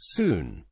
soon.